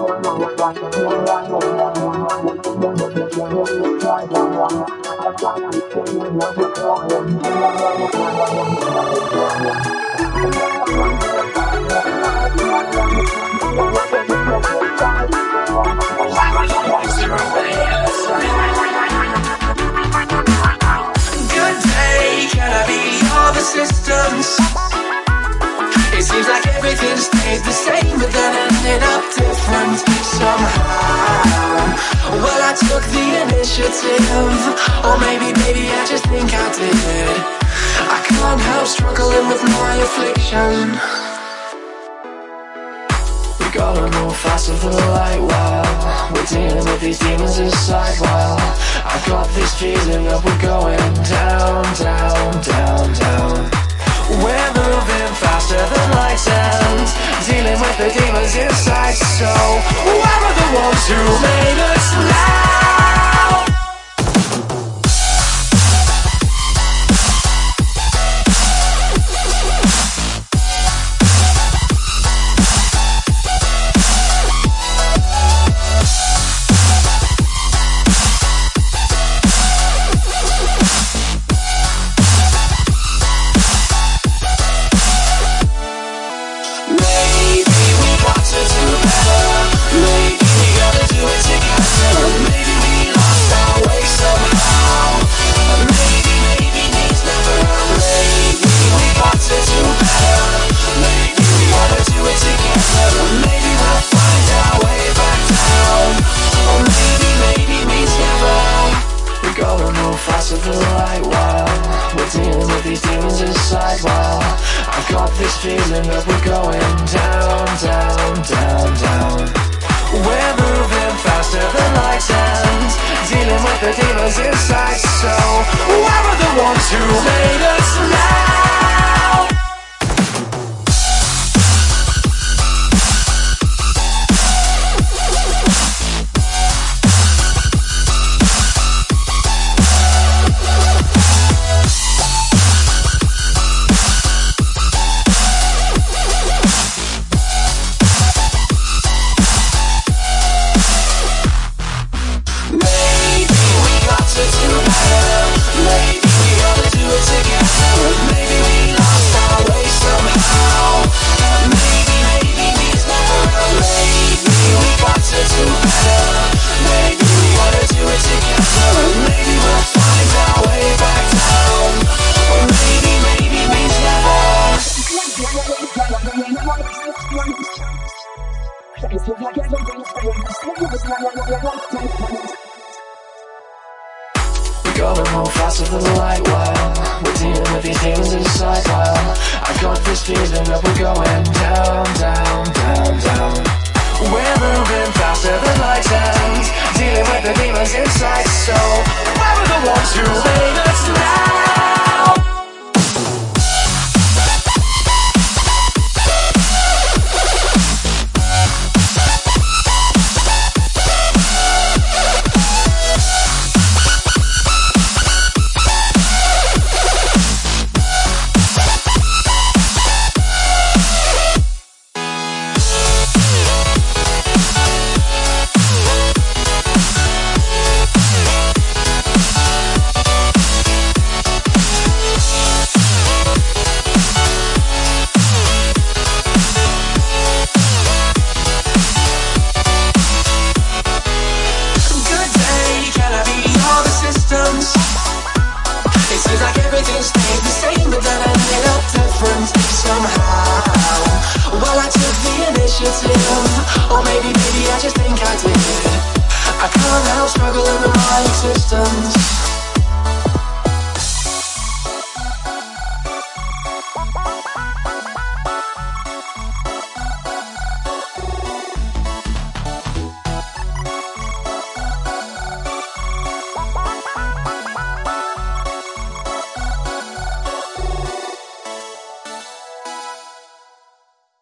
Good different somehow. Well, I took the initiative, or maybe, maybe I just think I did. I can't help struggling with my affliction. We gotta move faster than the light while We're dealing with these demons inside while I got this feeling that we're going down, down, Dealing with the demons inside. So where faster than light while We're dealing with these demons inside while got this feeling that we're going down, down, down, down. We're moving faster than light and Dealing with the demons inside. So where are the ones who never. We gotta move faster than the light while We're dealing with these demons inside while I got this feeling that we're going down, down, down, down. We're moving faster than light and Dealing with the demons inside. So where are the ones who seems like the same, but then different somehow. Well, I took the initiative, or maybe, maybe I just